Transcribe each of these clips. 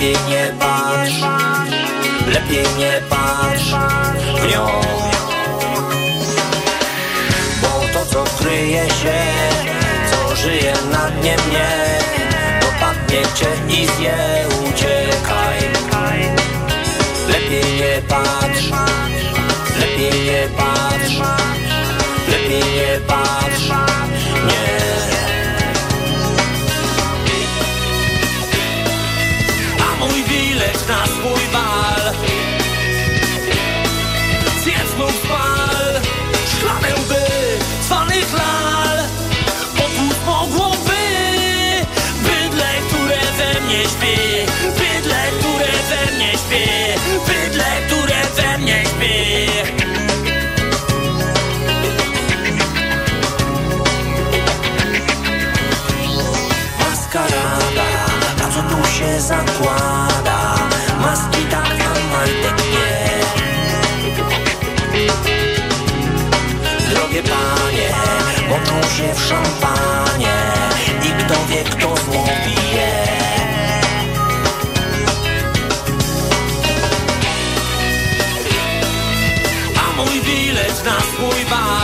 Lepiej nie patrz Lepiej nie patrz w nią. Bo to co kryje się Co żyje na dnie mnie Dopadnie cię i zje Uciekaj. Lepiej nie patrz śpi Bydle, które we mnie śpi. Maskarada, a co tu się zakłada? Maski tak na majtek Drogie panie, moczą się w szampanie na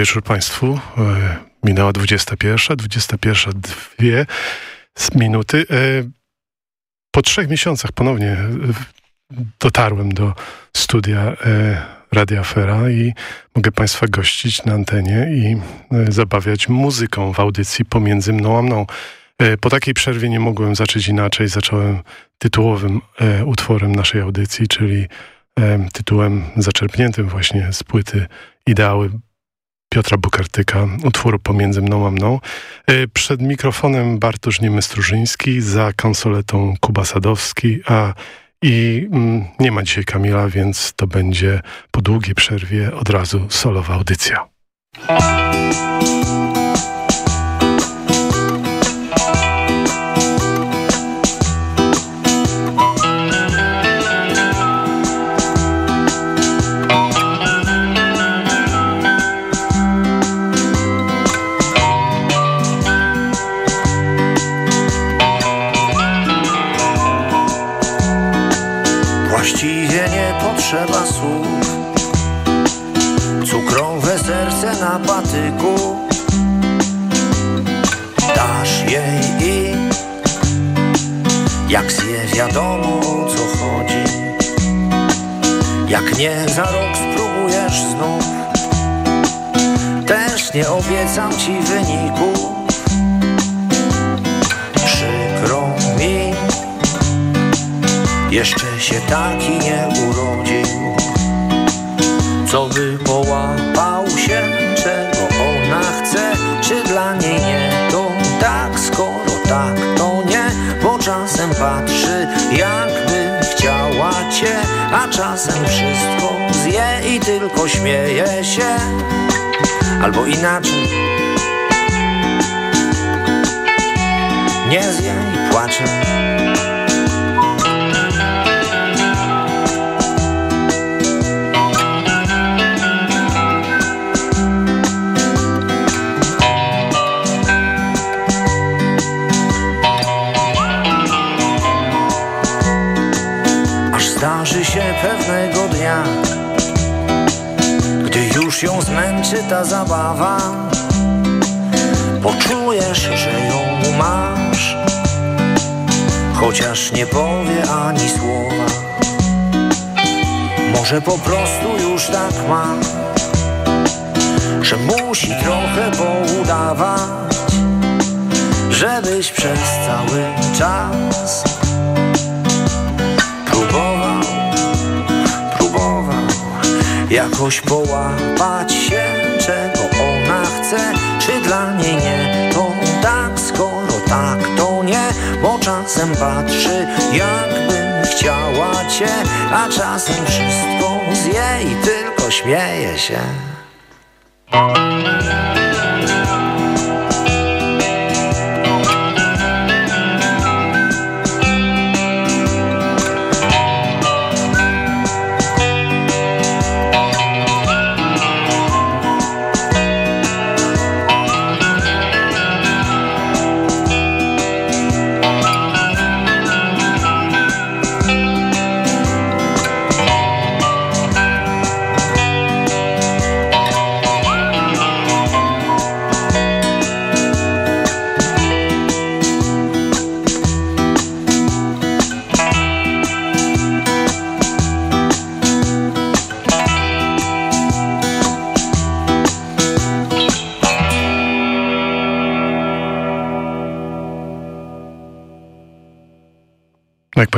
wieczór Państwu. E, Minęła 21, 21, dwie z minuty. E, Po trzech miesiącach ponownie e, dotarłem do studia Radia Afera i mogę Państwa gościć na antenie i zabawiać muzyką w audycji pomiędzy mną a mną. Po takiej przerwie nie mogłem zacząć inaczej. Zacząłem tytułowym utworem naszej audycji, czyli tytułem zaczerpniętym właśnie z płyty Ideały Piotra Bukartyka, utworu Pomiędzy mną a mną. E, Przed mikrofonem Bartosz Niemystrużyński, za konsoletą Kuba Sadowski, a i mm, nie ma dzisiaj Kamila, więc to będzie po długiej przerwie od razu solowa audycja. Albo inaczej zmęczy ta zabawa. Poczujesz, że ją masz. Chociaż nie powie ani słowa. Może po prostu już tak ma Że musi trochę poudawać Żebyś przez cały czas Próbował, próbował Jakoś połapać się chce Czy dla niej nie. To tak, skoro tak, to nie. Bo czasem patrzy Jakby chciała cię A czasem wszystko zje I tylko śmieje się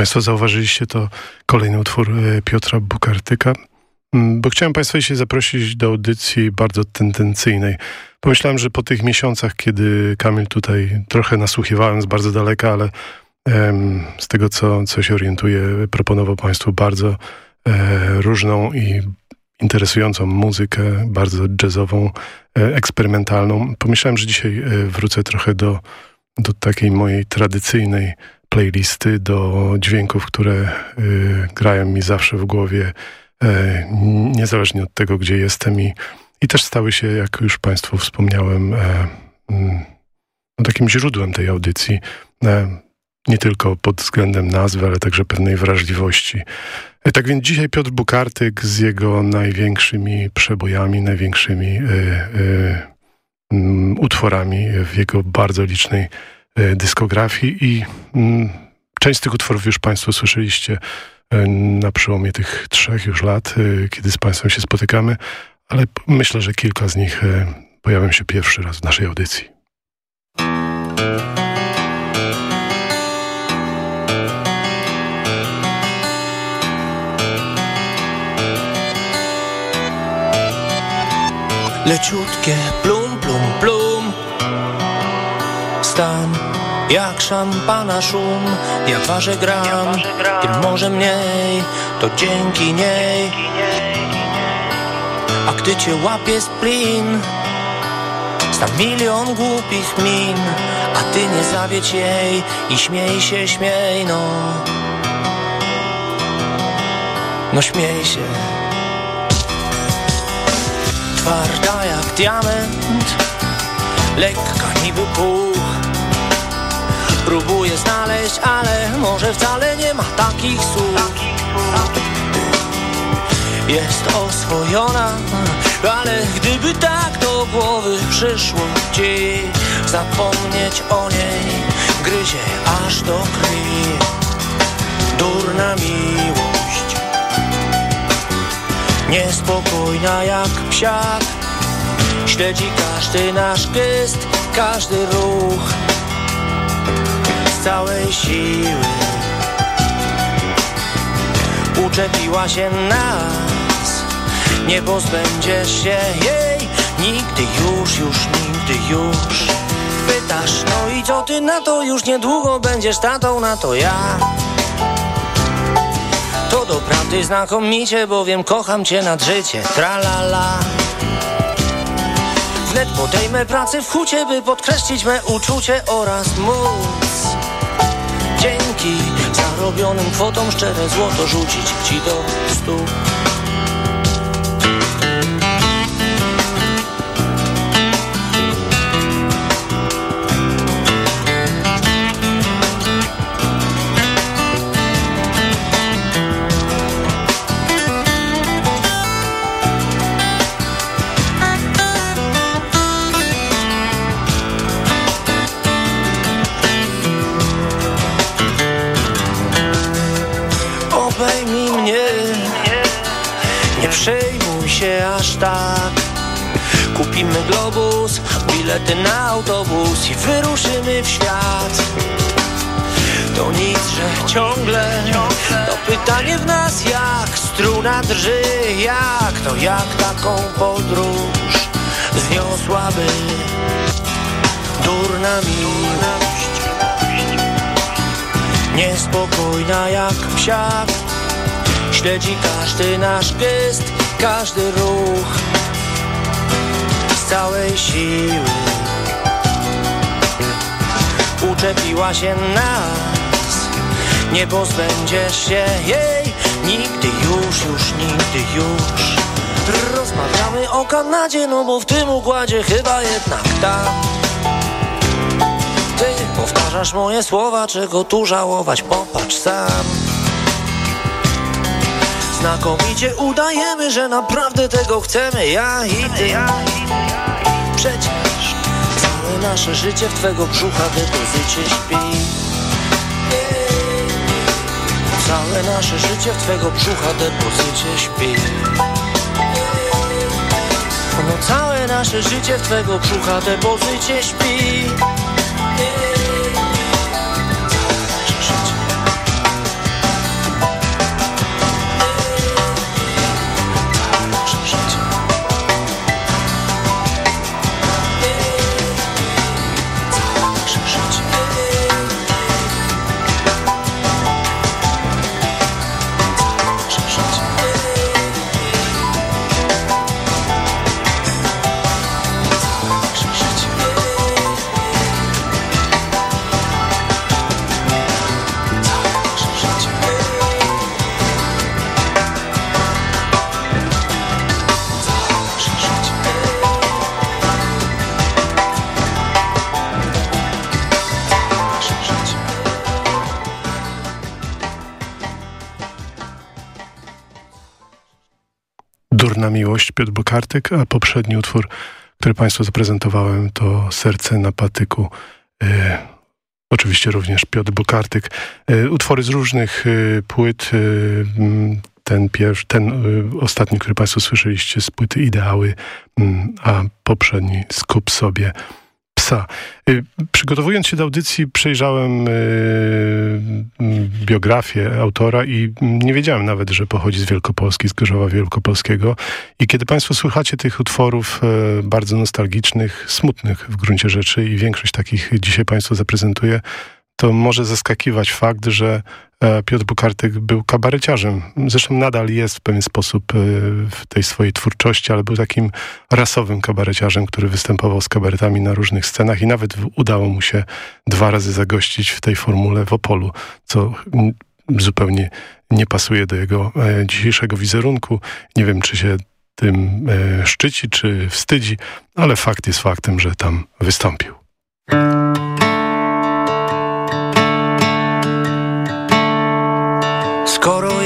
Państwo zauważyliście, to kolejny utwór e, Piotra Bukartyka. Mm, bo chciałem Państwa dzisiaj zaprosić do audycji bardzo tendencyjnej. Pomyślałem, że po tych miesiącach, kiedy Kamil tutaj trochę nasłuchiwałem z bardzo daleka, ale em, z tego, co, co się orientuję, proponował Państwu bardzo e, różną i interesującą muzykę, bardzo jazzową, e, eksperymentalną. Pomyślałem, że dzisiaj e, wrócę trochę do, do takiej mojej tradycyjnej playlisty, do dźwięków, które y, grają mi zawsze w głowie, y, niezależnie od tego, gdzie jestem i, i też stały się, jak już Państwu wspomniałem, y, no, takim źródłem tej audycji, e, nie tylko pod względem nazwy, ale także pewnej wrażliwości. E, tak więc dzisiaj Piotr Bukartyk z jego największymi przebojami, największymi mm, utworami w jego bardzo licznej E, dyskografii i mm, część z tych utworów już Państwo słyszeliście e, na przełomie tych trzech już lat, e, kiedy z Państwem się spotykamy, ale myślę, że kilka z nich pojawią się pierwszy raz w naszej audycji. Leciutkie plum, plum, plum Stan jak szampana szum, jak waży gram, tym może mniej, to dzięki niej. A gdy cię łapie splin, sta milion głupich min, a ty nie zawiedź jej i śmiej się, śmiej, no. No śmiej się. Twarda jak diament, lekka niby puch Próbuję znaleźć, ale może wcale nie ma takich słów. Jest oswojona, ale gdyby tak do głowy przyszło ci Zapomnieć o niej gryzie aż do krwi. Durna miłość Niespokojna jak psiak. Śledzi każdy nasz gest, każdy ruch całej siły Uczepiła się nas. Nie pozbędziesz się jej. Nigdy już, już, nigdy już. Pytasz, no i co ty na to? Już niedługo będziesz tatą na to ja. To doprawdy znakomicie, bowiem kocham cię nad życie. Tra la la Wnet podejmę pracę w hucie, by podkreślić me uczucie oraz móc Dzięki zarobionym kwotom szczere złoto rzucić ci do stóp globus, bilety na autobus i wyruszymy w świat. To nic, że ciągle to pytanie w nas jak struna drży Jak to jak taką podróż zniosłaby durna miłość. Niespokojna jak psiak Śledzi każdy nasz gest, każdy ruch całej siły. Uczepiła się nas. Nie pozbędziesz się jej. Nigdy już, już, nigdy już. Rozmawiamy o Kanadzie, no bo w tym układzie chyba jednak tam Ty powtarzasz moje słowa, czego tu żałować, popatrz sam Znakomicie udajemy, że naprawdę tego chcemy, ja i ty. Przecież całe nasze życie w twego brzucha depozycie śpi. Całe nasze życie w twego brzucha depozycie śpi. No całe nasze życie w twego brzucha depozycie śpi Miłość, Piotr Bokartyk, a poprzedni utwór, który Państwu zaprezentowałem, to Serce na patyku. E, oczywiście również Piotr Bokartyk. E, utwory z różnych e, płyt. E, ten, pierwszy, ten e, ostatni, który Państwo słyszeliście z płyty Ideały, a poprzedni Skup sobie psa. Y, przygotowując się do audycji, przejrzałem y, biografię autora i nie wiedziałem nawet, że pochodzi z Wielkopolski, z Gorzowa Wielkopolskiego. I kiedy Państwo słuchacie tych utworów y, bardzo nostalgicznych, smutnych w gruncie rzeczy i większość takich dzisiaj Państwu zaprezentuję, to może zaskakiwać fakt, że Piotr Bukartyk był kabareciarzem. Zresztą nadal jest w pewien sposób e, w tej swojej twórczości, ale był takim rasowym kabareciarzem, który występował z kabaretami na różnych scenach i nawet udało mu się dwa razy zagościć w tej formule w Opolu, co zupełnie nie pasuje do jego e, dzisiejszego wizerunku. Nie wiem, czy się tym szczyci, czy wstydzi, ale fakt jest faktem, że tam wystąpił.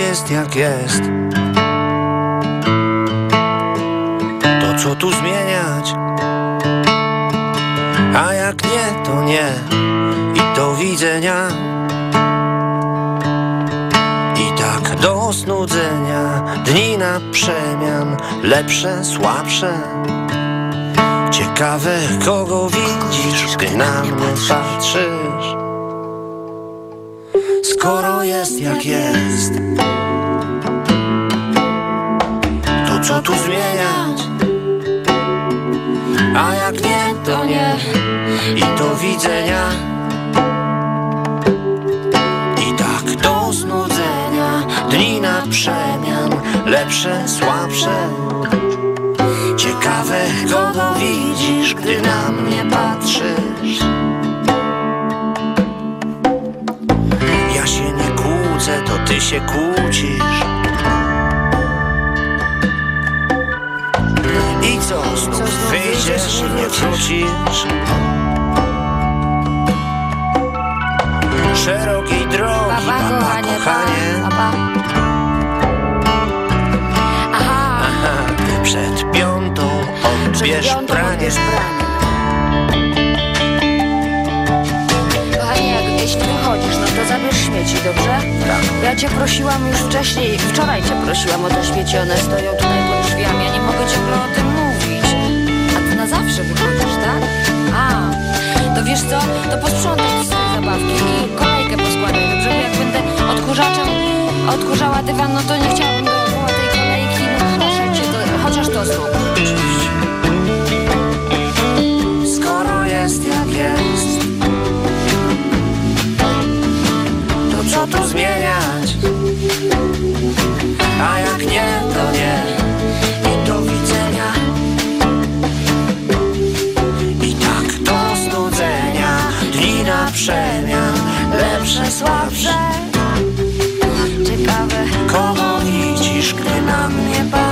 Jest jak jest. To co tu zmieniać? A jak nie, to nie. I do widzenia. I tak do znudzenia. Dni na przemian Lepsze, słabsze. Ciekawe, kogo widzisz, gdy na mnie patrzysz skoro jest jak jest To co tu zmieniać? A jak nie, to nie. I do widzenia. I tak do znudzenia. Dni na przemian Lepsze, słabsze. Ciekawe, kogo widzisz, gdy na mnie patrzysz ty się kłócisz. I co, znów wyjdziesz i nie wrócisz? Szerokiej drogi, papa, papa kochanie papa. Aha. Aha, przed piątą odbierz pranie. Kochanie, jak jeśli wychodzisz, no to zabierz śmieci, dobrze? Tak. Ja cię prosiłam już wcześniej, wczoraj cię prosiłam o te śmieci, one stoją tutaj pod drzwiami, ja nie mogę ciągle o tym mówić. A ty na zawsze wychodzisz, tak? A, to wiesz co, to posprzątaj te swoje zabawki i kolejkę poskładaj, dobrze? Bo jak będę odkurzaczem odkurzała dywan, no to nie chciałabym dookoła tej kolejki, no proszę cię, to, chociaż to zrób. Skoro jest jak jest co tu zmieniać? A jak nie, to nie. I do widzenia. I tak do znudzenia. Dni na przemian Lepsze, słabsze. Ciekawe, Kogo widzisz, gdy na mnie patrzysz?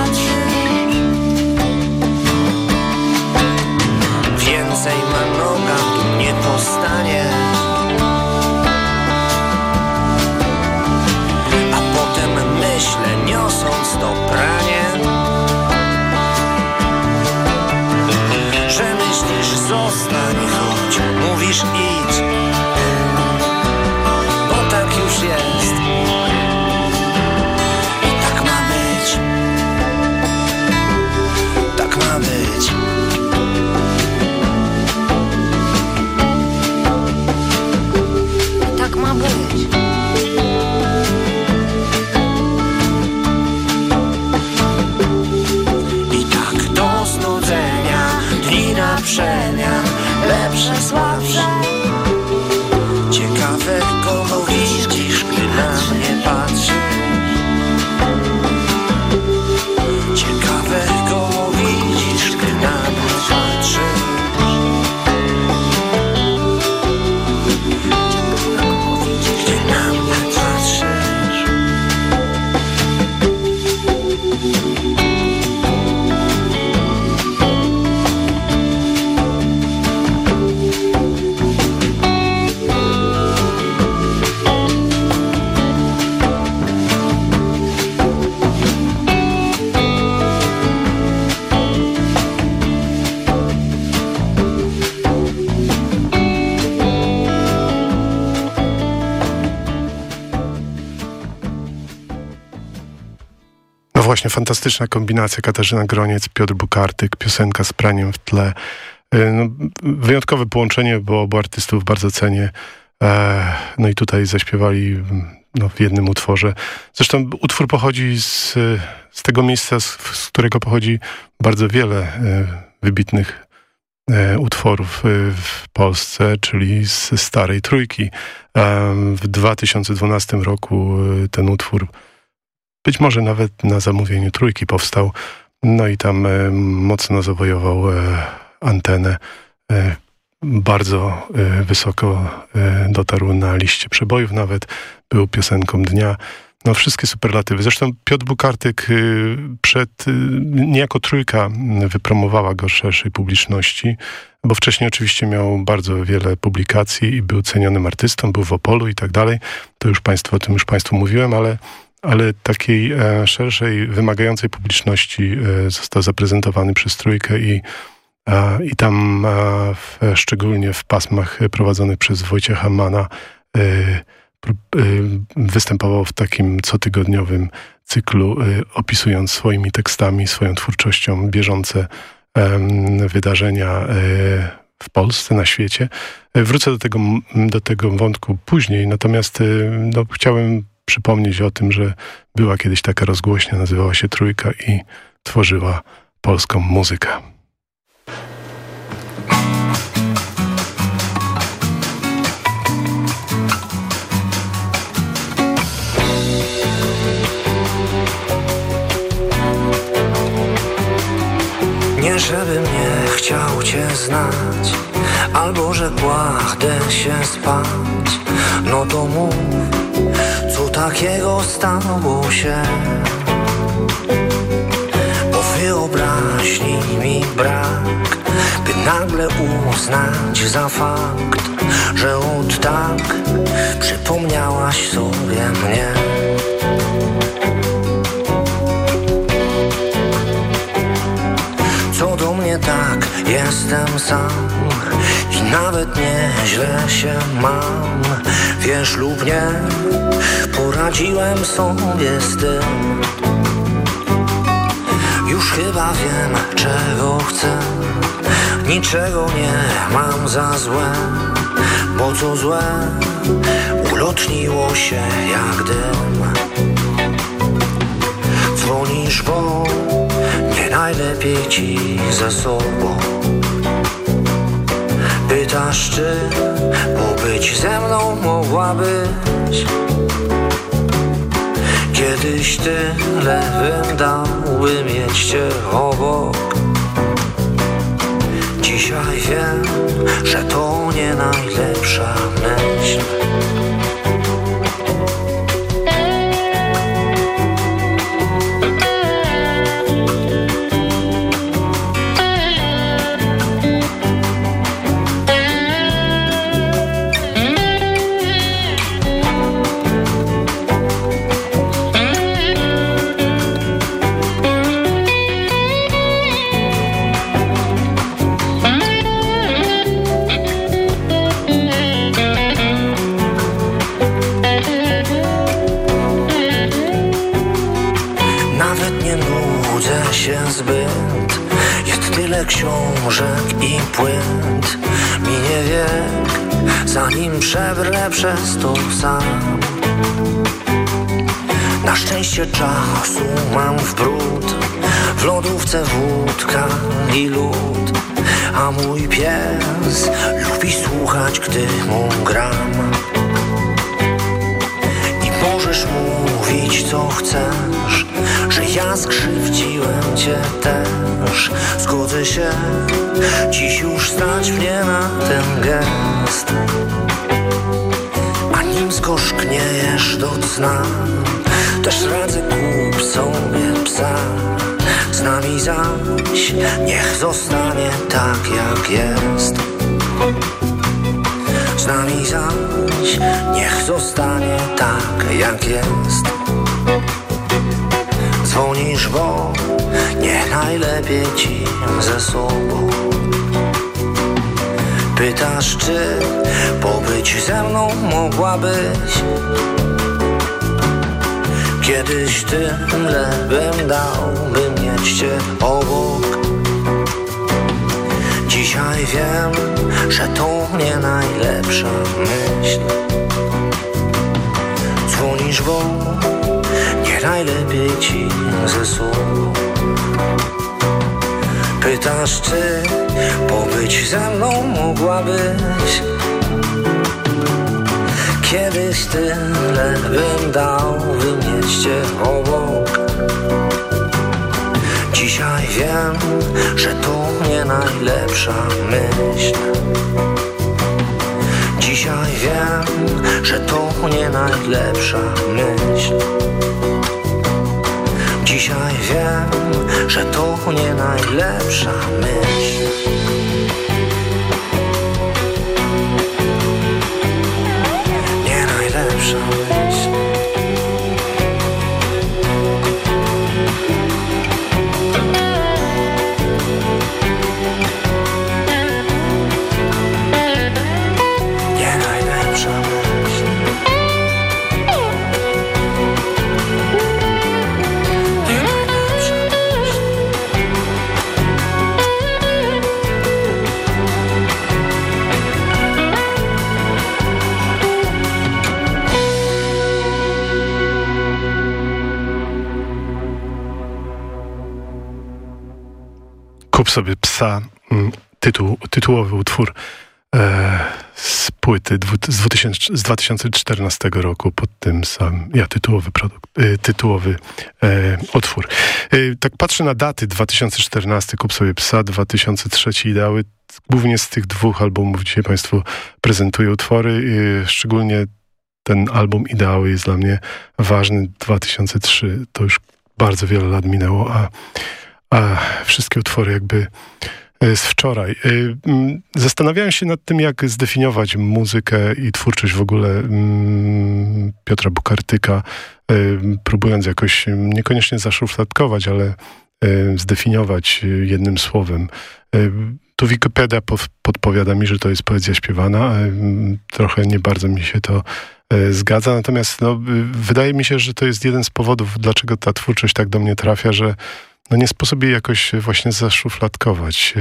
Fantastyczna kombinacja. Katarzyna Groniec, Piotr Bukartyk, piosenka z praniem w tle. Y, No, wyjątkowe połączenie, bo obu artystów bardzo cenię. E, No i tutaj zaśpiewali no, w jednym utworze. Zresztą utwór pochodzi z, z tego miejsca, z, z którego pochodzi bardzo wiele e, wybitnych e, utworów w Polsce, czyli z Starej Trójki. W 2012 roku ten utwór być może nawet na zamówieniu trójki powstał. No i tam e, mocno zawojował e, antenę. E, bardzo wysoko dotarł na liście przebojów nawet. Był piosenką dnia. No wszystkie superlatywy. Zresztą Piotr Bukartyk przed, niejako trójka wypromowała go szerszej publiczności, bo wcześniej oczywiście miał bardzo wiele publikacji i był cenionym artystą, był w Opolu i tak dalej. To już Państwu, o tym już Państwu mówiłem, ale ale takiej e, szerszej, wymagającej publiczności e, został zaprezentowany przez Trójkę i, e, i tam w, szczególnie w pasmach prowadzonych przez Wojciecha Mana występował w takim cotygodniowym cyklu, opisując swoimi tekstami, swoją twórczością bieżące wydarzenia w Polsce, na świecie. Wrócę do tego, do tego wątku później, natomiast no, chciałem przypomnieć o tym, że była kiedyś taka rozgłośnia, nazywała się Trójka i tworzyła polską muzykę. Nie żebym nie chciał cię znać Albo że kładę się spać No to mów, takiego stało się. Bo wyobraźni mi brak By nagle uznać za fakt Że od tak przypomniałaś sobie mnie. Co do mnie tak, jestem sam Nawet nieźle się mam, wiesz lub nie, poradziłem sobie z tym. Już chyba wiem, czego chcę, niczego nie mam za złe, bo co złe ulotniło się jak dym. Dzwonisz, bo nie najlepiej ci ze sobą. Pytasz, czy pobyć ze mną mogłabyś. Kiedyś tyle bym dał, by mieć cię obok. Dzisiaj wiem, że to nie najlepsza myśl Czasu mam w brud W lodówce wódka i lód. A mój pies lubi słuchać, gdy mu gram. I możesz mówić co chcesz że ja skrzywdziłem cię też. Zgodzę się dziś już stać mnie na ten gest. Nim skoszkniejesz do cna Też radzę kup sobie psa. Z nami zaś niech zostanie tak jak jest. Z nami zaś niech zostanie tak jak jest. Dzwonisz, bo nie najlepiej ci ze sobą. Pytasz, czy pobyć ze mną mogłabyś Kiedyś tyle bym dał, by mieć cię obok. Dzisiaj wiem, że to nie najlepsza myśl. Dzwonisz, bo najlepiej ci ze sobą. Pytasz, czy pobyć ze mną mogłabyś Kiedyś tyle bym dał, cię obok Dzisiaj wiem, że to nie najlepsza myśl. Dzisiaj wiem, że to nie najlepsza myśl. Dzisiaj wiem, że to nie najlepsza myśl sobie psa, mm, tytuł, tytułowy utwór e, z płyty dwu, z, 2000, z 2014 roku pod tym samym, ja tytułowy produkt, e, tytułowy e, utwór. E, tak patrzę na daty 2014, Kup sobie psa, 2003 Ideały, głównie z tych dwóch albumów dzisiaj Państwu prezentuję utwory, e, szczególnie ten album Ideały jest dla mnie ważny, 2003 to już bardzo wiele lat minęło, a a wszystkie utwory jakby e, z wczoraj. E, Zastanawiałem się nad tym, jak zdefiniować muzykę i twórczość w ogóle mm, Piotra Bukartyka, e, próbując jakoś niekoniecznie zaszufladkować, ale zdefiniować jednym słowem. Tu Wikipedia podpowiada mi, że to jest poezja śpiewana. Trochę nie bardzo mi się to zgadza, natomiast no, wydaje mi się, że to jest jeden z powodów, dlaczego ta twórczość tak do mnie trafia, że no nie sposób jej jakoś właśnie zaszufladkować.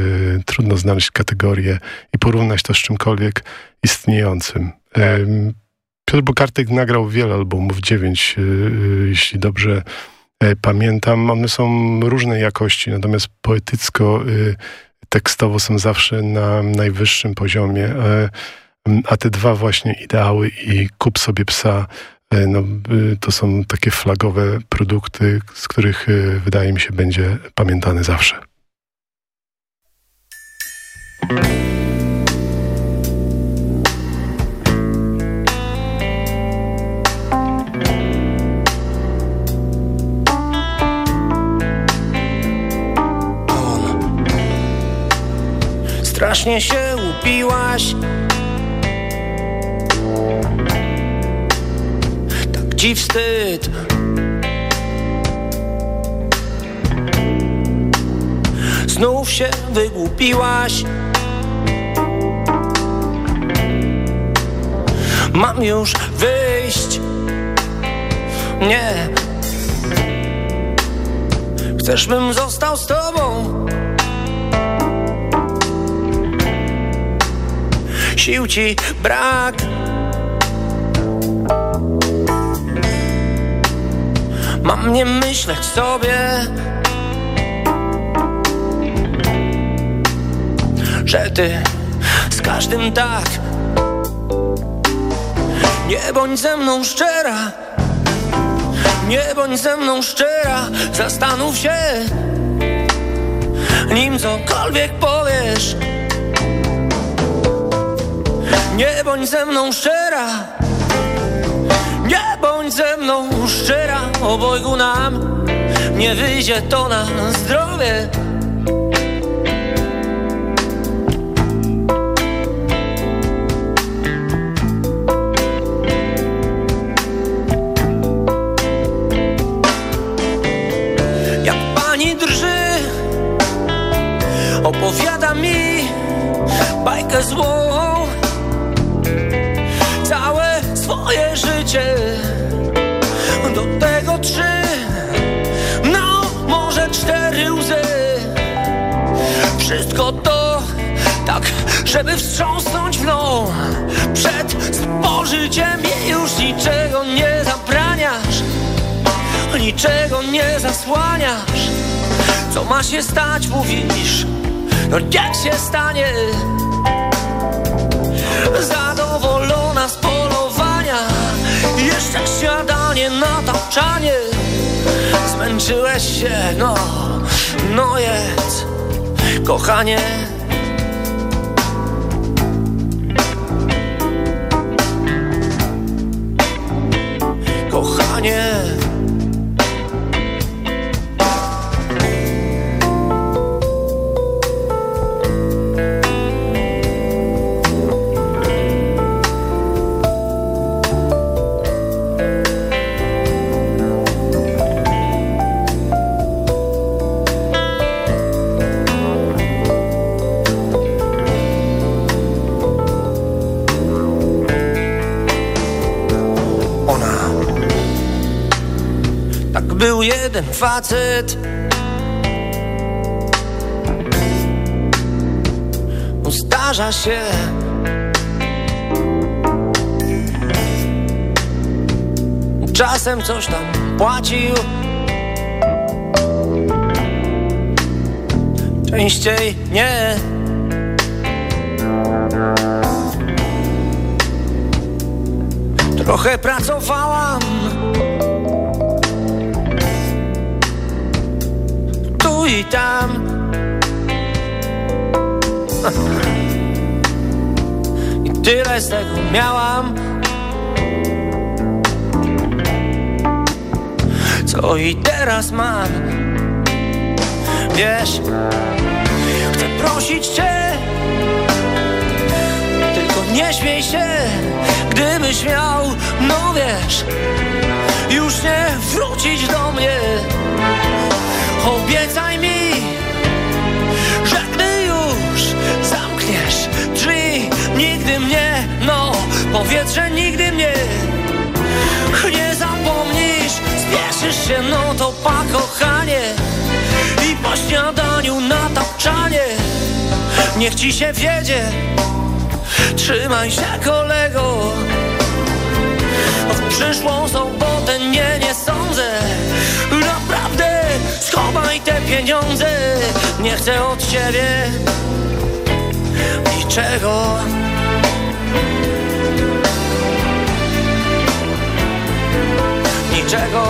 Trudno znaleźć kategorię i porównać to z czymkolwiek istniejącym. Piotr Bukartyk nagrał wiele albumów, dziewięć, jeśli dobrze E, pamiętam. One są różnej jakości, natomiast poetycko, tekstowo są zawsze na najwyższym poziomie. E, a te dwa właśnie ideały i kup sobie psa, e, no, y, to są takie flagowe produkty, z których y, wydaje mi się będzie pamiętany zawsze. strasznie się upiłaś ci wstyd. Znów się wygłupiłaś. Mam już wyjść. Nie. Chcesz bym został z tobą. Sił ci brak Mam nie myśleć sobie Że ty z każdym tak. Nie bądź ze mną szczera Nie bądź ze mną szczera Zastanów się Nim cokolwiek powiesz. Nie bądź ze mną szczera mną szczera Obojgu nam. Nie wyjdzie to na zdrowie Wszystko to tak, żeby wstrząsnąć mną. Przed spożyciem i już niczego nie zabraniasz Niczego nie zasłaniasz. Co ma się stać, mówisz? No jak się stanie? Zadowolona z jeszcze śniadanie, tapczanie Zmęczyłeś się, no, no Kochanie Kochanie facet. Zdarza się. Czasem coś tam płacił. Częściej nie. Trochę pracowałam i tam. I tyle z tego miałam. Co i teraz mam? Wiesz Chcę prosić Cię Tylko nie śmiej się Gdybyś miał, no wiesz Już nie wrócić do mnie Obiecaj mi, że gdy już zamkniesz drzwi, nigdy mnie, no powiedz, że nigdy mnie nie zapomnisz. Spieszysz się, no to pa kochanie i po śniadaniu na tapczanie niech ci się wiedzie. Trzymaj się kolego, w przyszłą sobotę nie, nie sądzę schowaj te pieniądze Nie chcę od ciebie niczego. Niczego.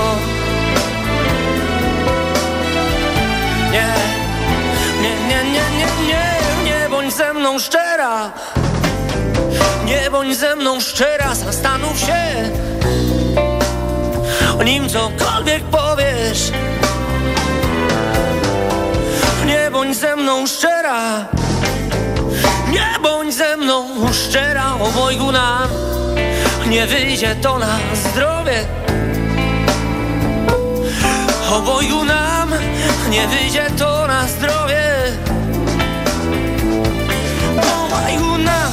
Nie, nie, nie, nie, nie, nie Nie bądź ze mną szczera. Nie bądź ze mną szczera Zastanów się Nim cokolwiek powiesz bądź ze mną szczera. Nie bądź ze mną szczera Obojgu nam Nie wyjdzie to na zdrowie. Obojgu nam Nie wyjdzie to na zdrowie. Obojgu nam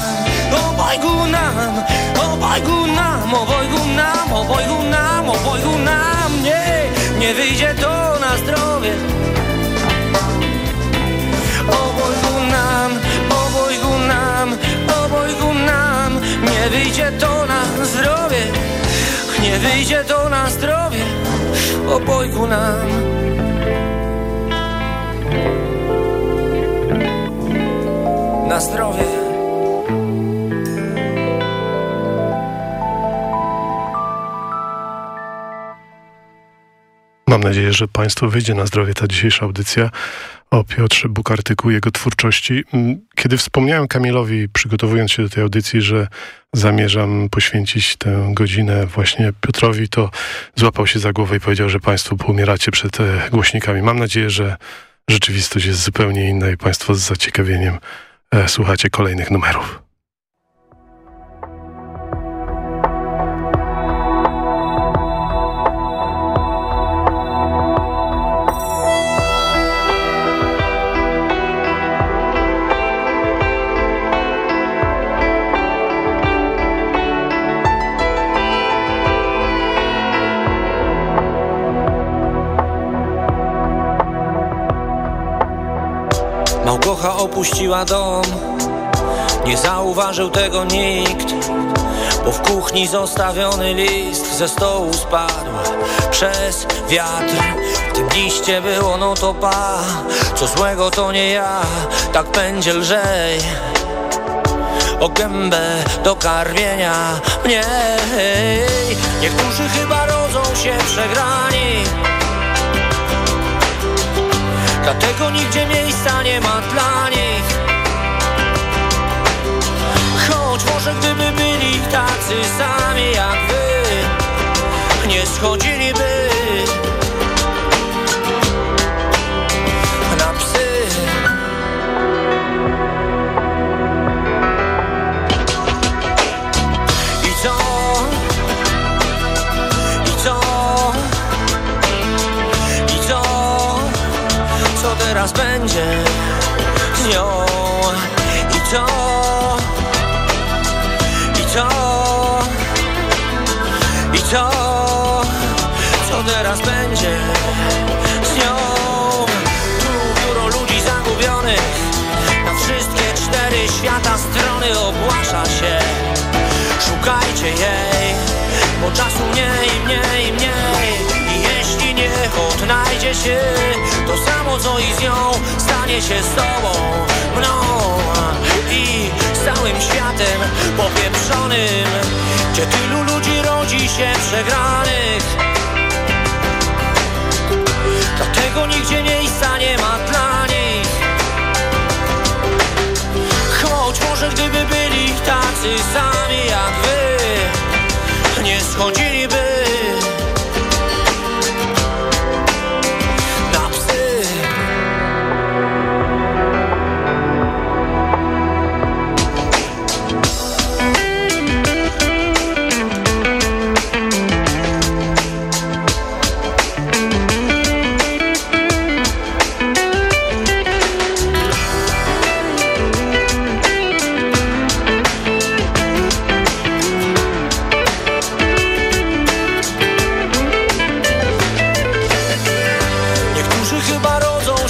Obojgu nam Obojgu nam Obojgu nam Obojgu nam Obojgu nam Nie, nie wyjdzie to na zdrowie wyjdzie to na zdrowie Obojgu nam. Na zdrowie. Mam nadzieję, że Państwu wyjdzie na zdrowie ta dzisiejsza audycja o Piotrze Bukartyku, jego twórczości. Mm, Kiedy wspomniałem Kamilowi, przygotowując się do tej audycji, że zamierzam poświęcić tę godzinę właśnie Piotrowi, to złapał się za głowę i powiedział, że Państwo poumieracie przed e, głośnikami. Mam nadzieję, że rzeczywistość jest zupełnie inna i Państwo z zaciekawieniem e, słuchacie kolejnych numerów. Opuściła dom. Nie zauważył tego nikt Bo w kuchni zostawiony list ze stołu spadł. Przez wiatr W tym liście było no to pa Co złego to nie ja Tak będzie lżej. O gębę do karmienia mnie Niektórzy chyba rodzą się przegrani Dlatego nigdzie miejsca nie ma dla nich. Choć może gdyby byli tacy sami jak Będzie z nią? I co? I co? I co? Co teraz będzie z nią? Tu biuro ludzi zagubionych Na wszystkie cztery świata strony ogłasza się Szukajcie jej, bo czasu mniej, mniej, mniej Odnajdzie się To samo co i z nią. Stanie się z tobą Mną i z całym światem popieprzonym Gdzie tylu ludzi rodzi się przegranych? Dlatego nigdzie miejsca nie ma dla nich. Choć może gdyby byli tacy sami jak wy Nie schodziliby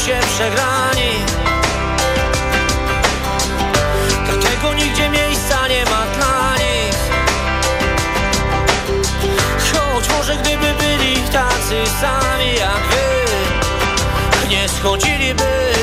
się przegrani. Dlatego nigdzie miejsca nie ma dla nich. Choć może gdyby byli tacy sami jak wy Nie schodziliby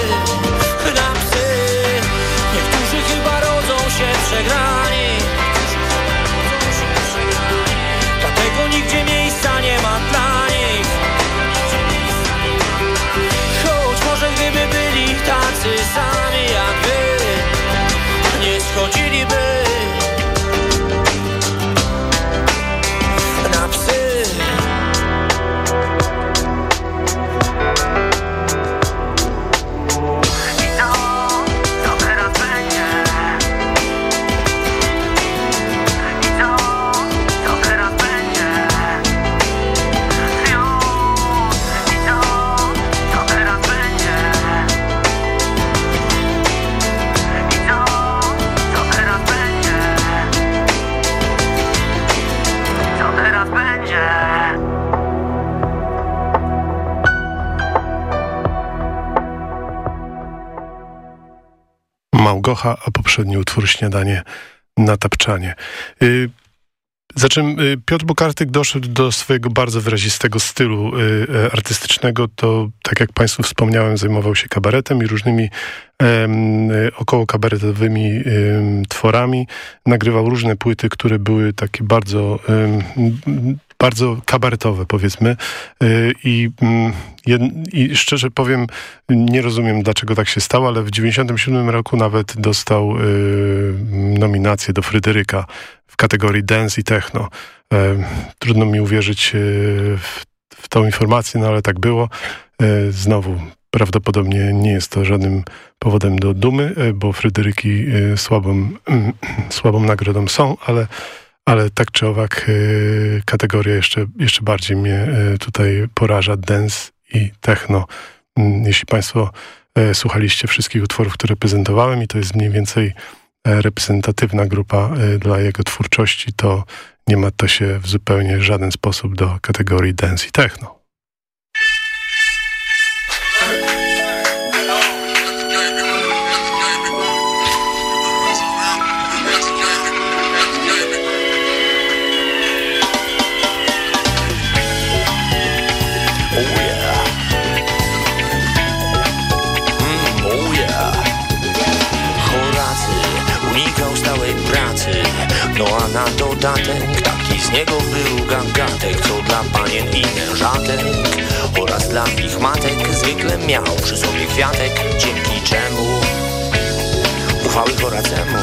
A poprzedni utwór Śniadanie na tapczanie. Y, za czym y, Piotr Bukartyk doszedł do swojego bardzo wyrazistego stylu y, artystycznego, to tak jak Państwu wspomniałem, zajmował się kabaretem i różnymi około kabaretowymi tworami. Nagrywał różne płyty, które były takie bardzo bardzo kabaretowe, powiedzmy. Y, I, mm, I szczerze powiem, nie rozumiem, dlaczego tak się stało, ale w 97 roku nawet dostał y, nominację do Fryderyka w kategorii dance i techno. E, trudno mi uwierzyć y, w, w tą informację, no ale tak było. Znowu, prawdopodobnie nie jest to żadnym powodem do dumy, bo Fryderyki słabą, słabą nagrodą są, ale ale tak czy owak y, kategoria jeszcze, jeszcze bardziej mnie y, tutaj poraża, dance i techno. Mm, jeśli Państwo y, słuchaliście wszystkich utworów, które prezentowałem i to jest mniej więcej reprezentatywna grupa dla jego twórczości, to nie ma to się w zupełnie żaden sposób do kategorii dance i techno. Z niego był gagatek Co dla panien i mężatek Oraz dla ich matek Zwykle miał przy sobie kwiatek Dzięki czemu Ufały Horacemu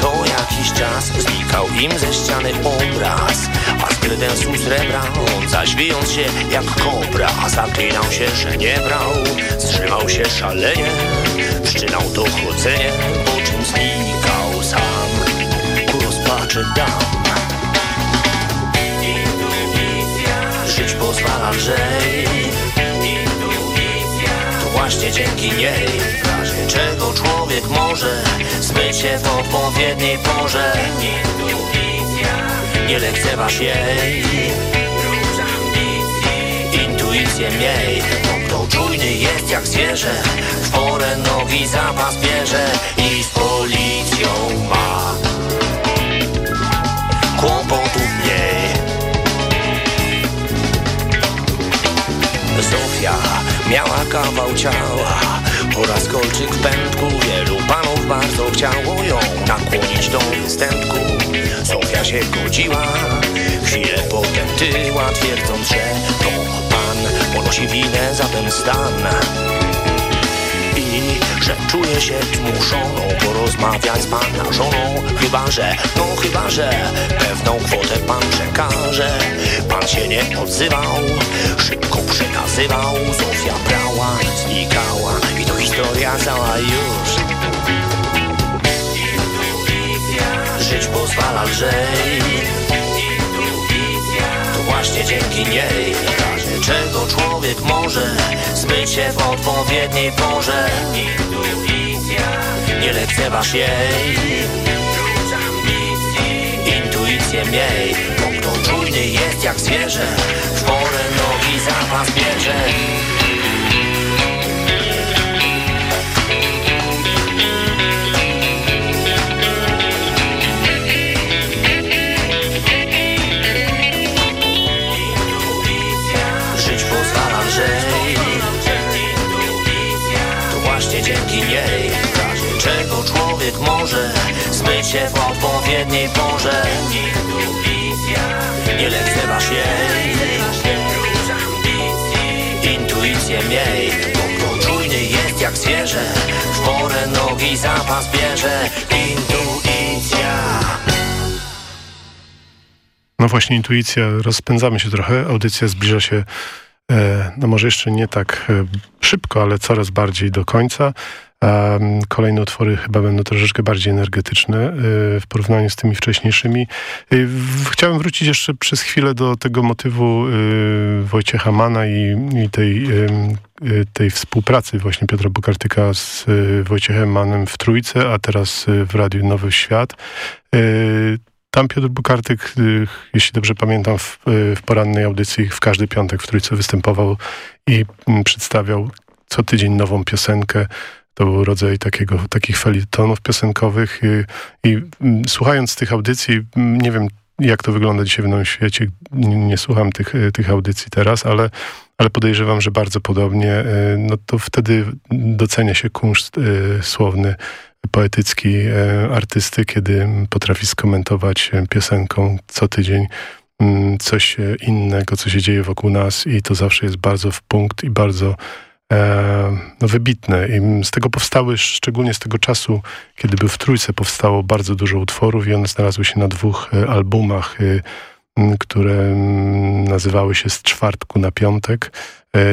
Co jakiś czas znikał im ze ściany obraz A z kredensu srebra On zaś wijąc się jak kobra Zaklinał się, że nie brał. Wstrzymał się szalenie Wszczynał to chodzenie Po czym znikał sam. Czy dam Żyć pozwala lżej. To właśnie dzięki niej Czego człowiek może Zbyć się w odpowiedniej porze. Nie lekceważ jej. Intuicję miej Kto czujny jest jak zwierzę W porę nogi zapas bierze miała kawał ciała. Oraz kolczyk w pędku Wielu panów bardzo chciało ją nakłonić do występku. Zofia się godziła, chwilę potem tyła Twierdząc, że to pan ponosi winę za ten stan. Że czuję się zmuszoną porozmawiać z pana żoną. Chyba, że, no chyba, że pewną kwotę pan przekaże. Pan się nie odzywał, szybko przekazywał. Zofia brała, znikała. I to historia cała już. Żyć pozwala lżej. To właśnie dzięki niej czego człowiek może Zbyć się w odpowiedniej porze. Nie lekceważ jej. Intuicję miej Bo kto czujny jest jak zwierzę W porę nogi zapas bierze dzięki niej. Czego człowiek może? Zbyć się w odpowiedniej porze. Nie lekceważ jej. Intuicję miej Bo czujny jest jak zwierzę. W porę nogi zapas bierze. Intuicja. No właśnie, intuicja, rozpędzamy się trochę, audycja zbliża się no może jeszcze nie tak e, szybko, ale coraz bardziej do końca. Kolejne utwory chyba będą troszeczkę bardziej energetyczne e, w porównaniu z tymi wcześniejszymi. Chciałem wrócić jeszcze przez chwilę do tego motywu Wojciecha Mana i, i tej, tej współpracy właśnie Piotra Bukartyka z Wojciechem Manem w Trójce, a teraz w Radiu Nowy Świat. Tam Piotr Bukartyk, y, jeśli dobrze pamiętam, w, y, w, porannej audycji w każdy piątek w Trójce występował i mm, przedstawiał co tydzień nową piosenkę. To był rodzaj takiego, takich felietonów piosenkowych. I, i mm, słuchając tych audycji, mm, nie wiem jak to wygląda dzisiaj w Nowym Świecie, nie, nie słucham tych, y, tych audycji teraz, ale, ale podejrzewam, że bardzo podobnie, no to wtedy docenia się kunszt słowny poetycki e, artysty, kiedy potrafi skomentować e, piosenką co tydzień mm, coś e, innego, co się dzieje wokół nas i to zawsze jest bardzo w punkt i bardzo no, wybitne. I z tego powstały, szczególnie z tego czasu, kiedy był w Trójce, powstało bardzo dużo utworów i one znalazły się na dwóch albumach, które nazywały się Z czwartku na piątek.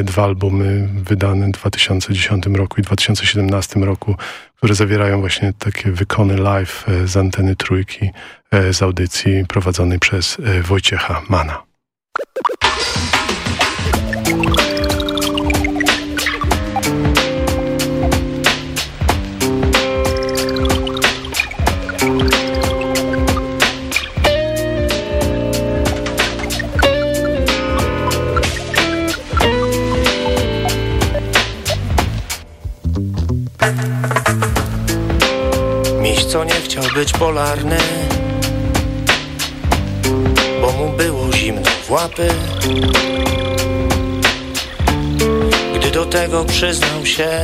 Dwa albumy wydane w 2010 roku i 2017 roku które zawierają właśnie takie wykony live e, z anteny trójki e, z audycji prowadzonej przez e, Wojciecha Mana. Być polarny Bo mu było zimno w łapy. Gdy do tego przyznał się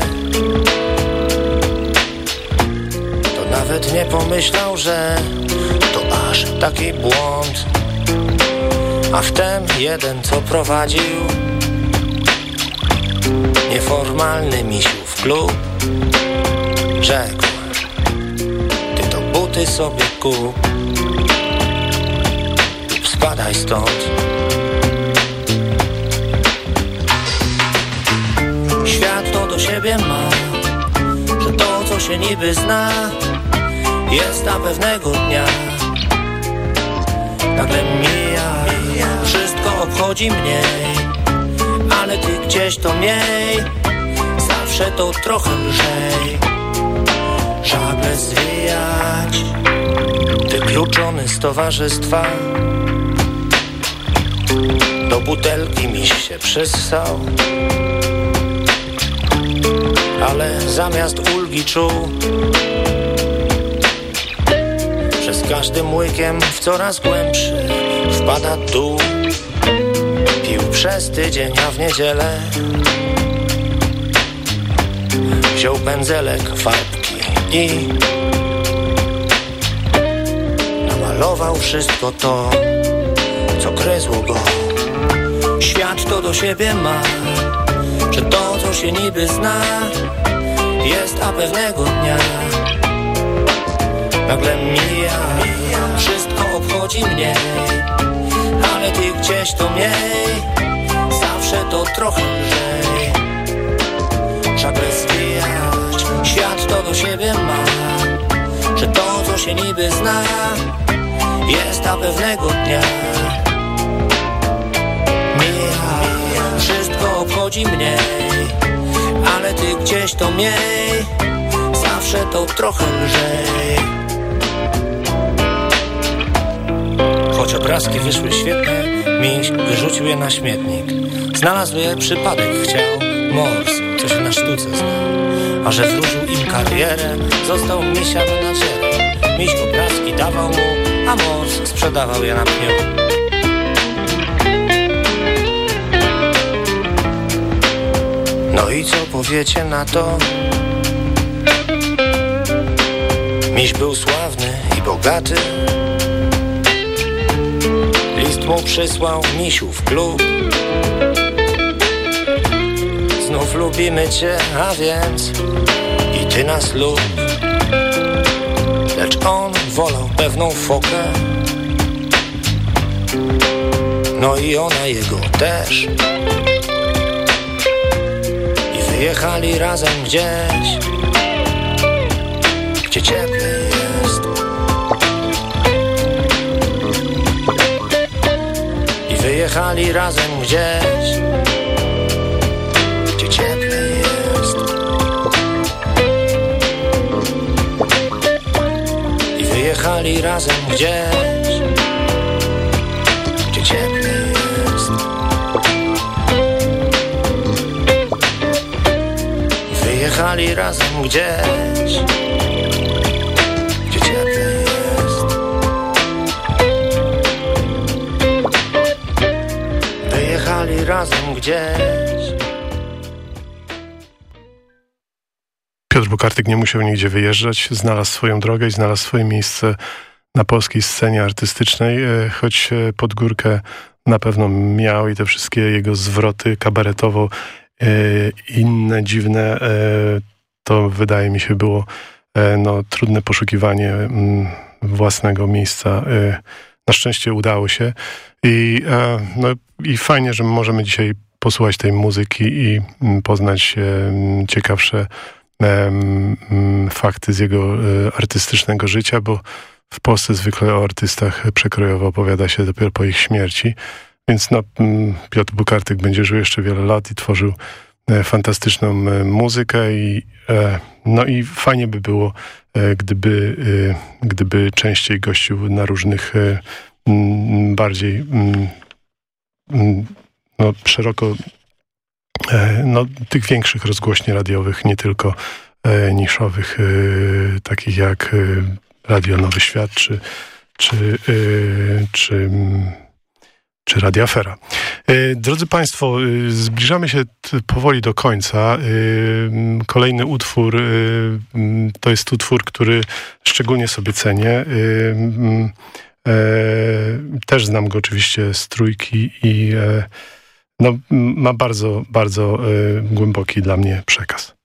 To nawet nie pomyślał, że To aż taki błąd. A wtem jeden co prowadził Nieformalny misiów klub Rzekł ty sobie kup Spadaj stąd. Świat to do siebie ma Że to co się niby zna Jest na pewnego dnia. Nagle mija Wszystko obchodzi mniej Ale ty gdzieś to mniej Zawsze to trochę lżej żagle zwijać. Wykluczony z towarzystwa. Do butelki mi się przyssał Ale zamiast ulgi czuł. Przez każdym łykiem w coraz głębszy wpada dół. Pił przez tydzień, a w niedzielę. Wziął pędzelek, farbki i namalował wszystko to, co krezło go. Świat to do siebie ma, że to, co się niby zna, jest a pewnego dnia. Nagle mija, się niby zna Jest a pewnego dnia. Mija, wszystko obchodzi mnie Ale ty gdzieś to mniej Zawsze to trochę lżej. Choć obrazki wyszły świetne Miś wyrzucił je na śmietnik. Znalazł je przypadek, chciał Mors, co się na sztuce zna. A że wróżył im karierę, został misia menadżerem Miś obrazki dawał mu, a mąż sprzedawał je na pniu. No i co powiecie na to? Miś był sławny i bogaty. List mu przysłał misiów klub. Znów lubimy cię, a więc i ty nas lub Lecz on wolał pewną fokę. No i ona jego też. I wyjechali razem gdzieś Gdzie cieplej jest. I wyjechali razem gdzieś I wyjechali razem gdzieś Gdzie cieplej jest? Wyjechali razem gdzieś? Gdzie cieplej jest? Wyjechali razem gdzieś Piotr Bukartyk nie musiał nigdzie wyjeżdżać, znalazł swoją drogę i znalazł swoje miejsce na polskiej scenie artystycznej, e, choć e, pod górkę na pewno miał i te wszystkie jego zwroty kabaretowo e, inne, dziwne, to wydaje mi się było no, trudne poszukiwanie mm, własnego miejsca. Na szczęście udało się. I, no, i fajnie, że możemy dzisiaj posłuchać tej muzyki i mm, poznać mm, ciekawsze fakty z jego artystycznego życia, bo w Polsce zwykle o artystach przekrojowo opowiada się dopiero po ich śmierci. Więc no, Piotr Bukartyk będzie żył jeszcze wiele lat i tworzył e, fantastyczną e, muzykę i, e, no i fajnie by było, gdyby, gdyby częściej gościł na różnych bardziej no, szeroko no, tych większych rozgłośni radiowych, nie tylko niszowych, takich jak Radio Nowy Świat, czy, czy, czy, czy Radio Afera. Yy, drodzy Państwo, zbliżamy się powoli do końca. Kolejny utwór to jest utwór, który szczególnie sobie cenię. Też znam go oczywiście z trójki i no, ma bardzo, bardzo głęboki dla mnie przekaz.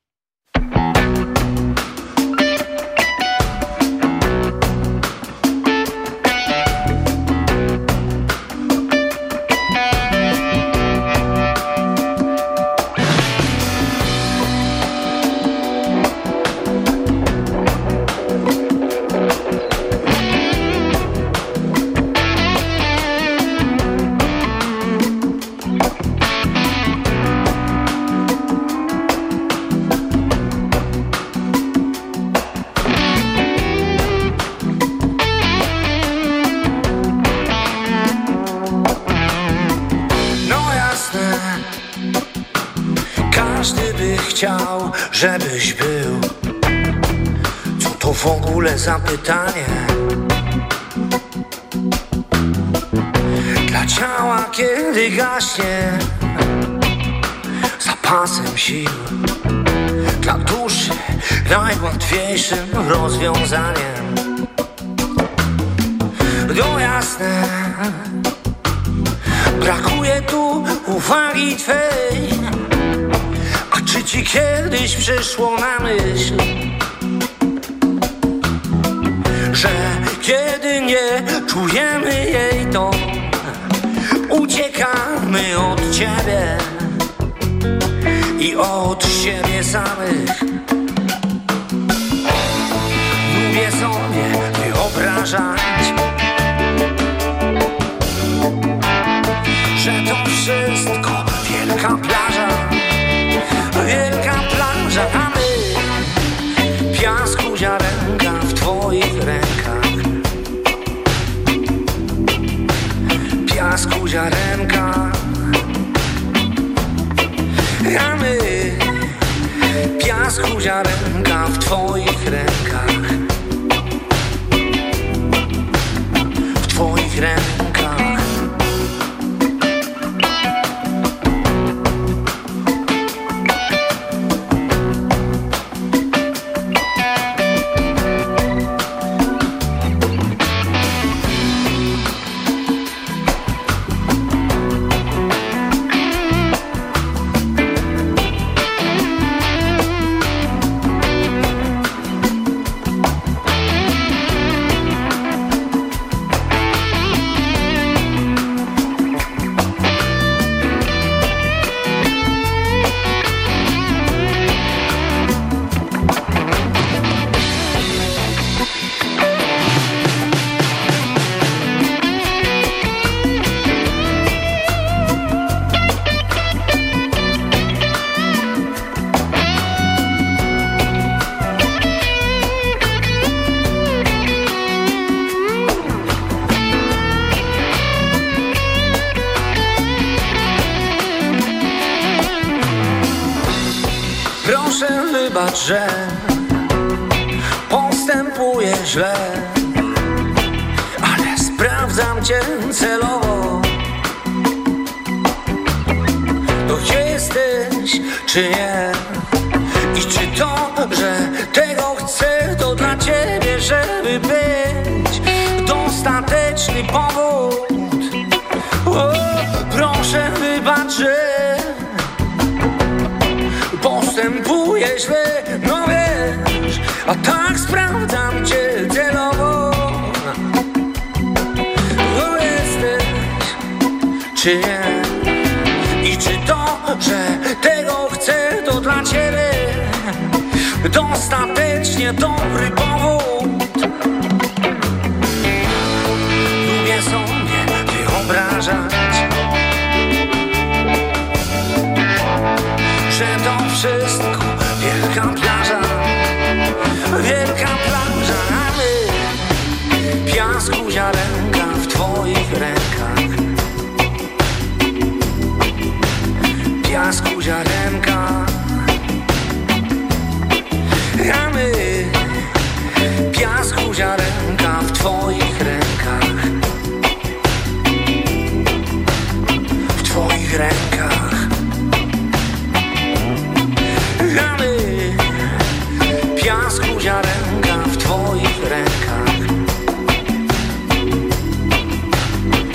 Rozwiązaniem To jasne Brakuje tu uwagi Twej czy ci kiedyś przyszło na myśl, że kiedy nie czujemy jej, to uciekamy od ciebie i od siebie samych? Ziarenka, a my piasku ziarenka w twoich rękach. Czy nie? I czy to, że tego chcę, to dla ciebie Dostatecznie dobry powód? Lubię sobie wyobrażać że to wszystko wielka plaża, wielka plaża, piasku ziarenka ziarenka, a my piasku ziarenka w twoich rękach. W twoich rękach. Rany piasku ziarenka w twoich rękach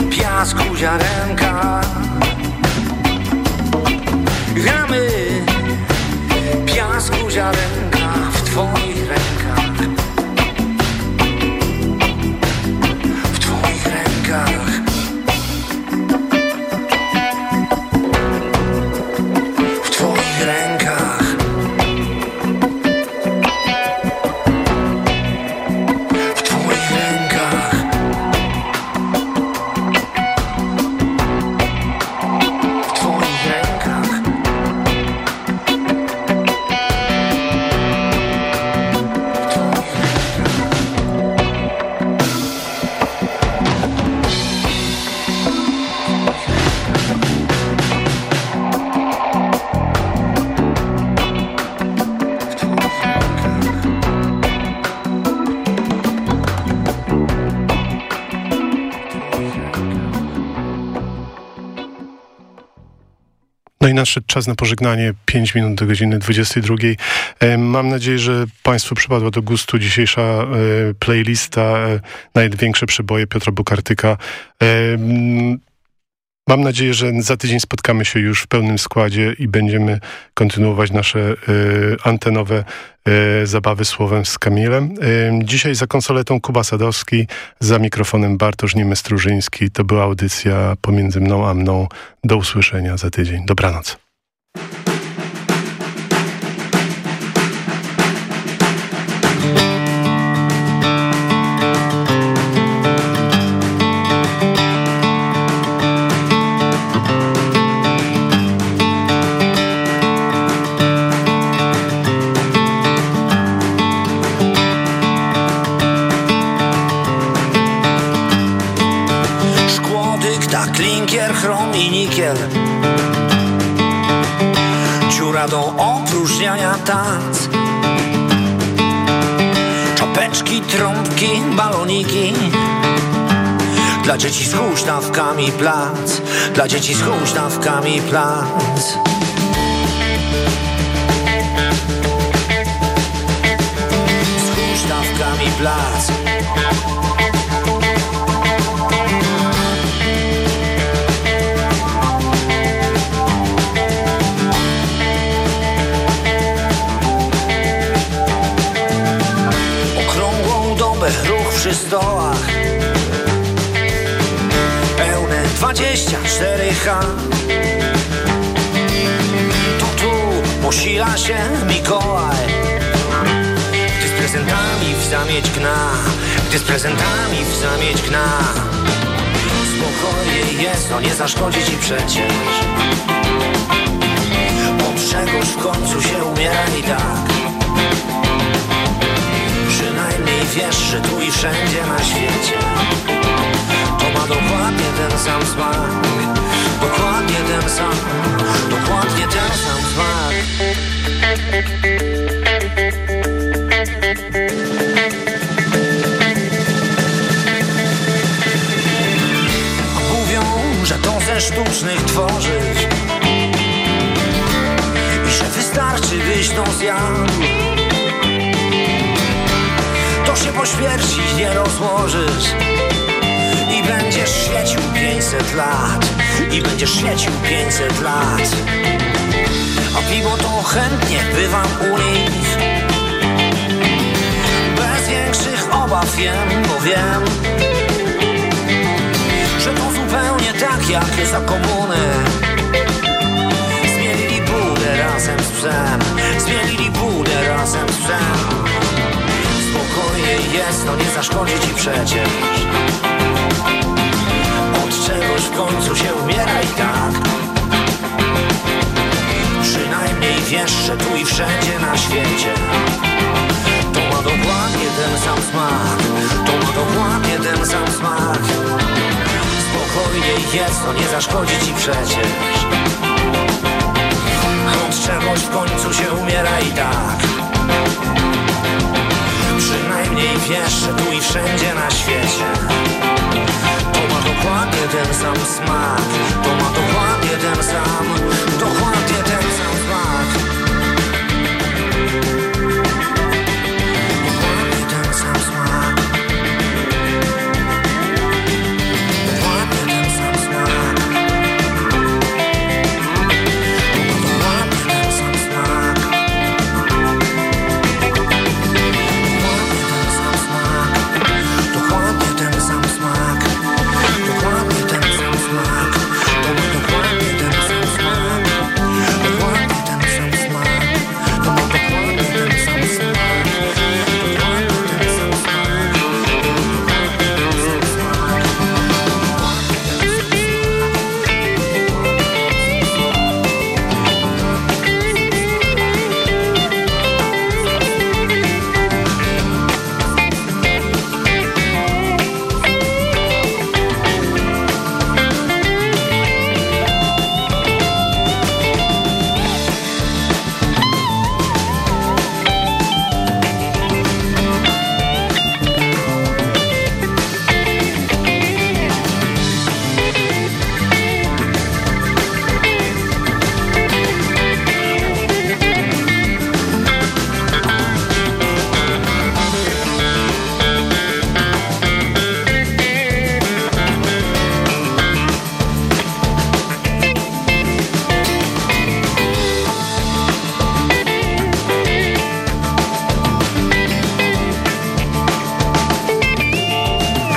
Piasku ziarenka No i nadszedł czas na pożegnanie, 5 minut do godziny 22. E, Mam nadzieję, że Państwu przypadła do gustu dzisiejsza e, playlista e, Największe przeboje Piotra Bukartyka. Mam nadzieję, że za tydzień spotkamy się już w pełnym składzie i będziemy kontynuować nasze e, antenowe e, zabawy słowem z Kamilem. E, Dzisiaj za konsoletą Kuba Sadowski, za mikrofonem Bartosz Niemestróżyński. To była audycja pomiędzy mną a mną. Do usłyszenia za tydzień. Dobranoc. Do opróżniania tac. Czapeczki, trąbki, baloniki. Dla dzieci z huśtawkami plac. Dla dzieci z huśtawkami plac. Z huśtawkami plac przy stołach. Pełne 24H To tu posila się Mikołaj. Gdy z prezentami w zamieć gna Gdy z prezentami w zamieć gna Spokojnie jest, no nie zaszkodzi ci przecież. Od czegoś w końcu się umiera i tak wiesz, że tu i wszędzie na świecie To ma dokładnie ten sam smak. Dokładnie ten sam, dokładnie ten sam smak. Mówią, że to ze sztucznych tworzyć I że wystarczy byś tą zjadł po śmierci nie rozłożysz. I będziesz świecił 500 lat. I będziesz świecił 500 lat. A piwo to chętnie bywam u nich. Bez większych obaw wiem, bo wiem Że to zupełnie tak jak za komuny Zmielili budę razem z psem. Zmielili budę razem z psem Spokojnie jest, no nie zaszkodzi ci przecież. Od czegoś w końcu się umiera i tak. Przynajmniej wiesz, że tu i wszędzie na świecie. To ma dokładnie ten sam smak. To ma dokładnie ten sam smak. Spokojnie jest, no nie zaszkodzi ci przecież. Od czegoś w końcu się umiera i tak Że tu i wszędzie na świecie. To ma dokładnie ten sam smak To ma dokładnie ten sam Dokładnie ten sam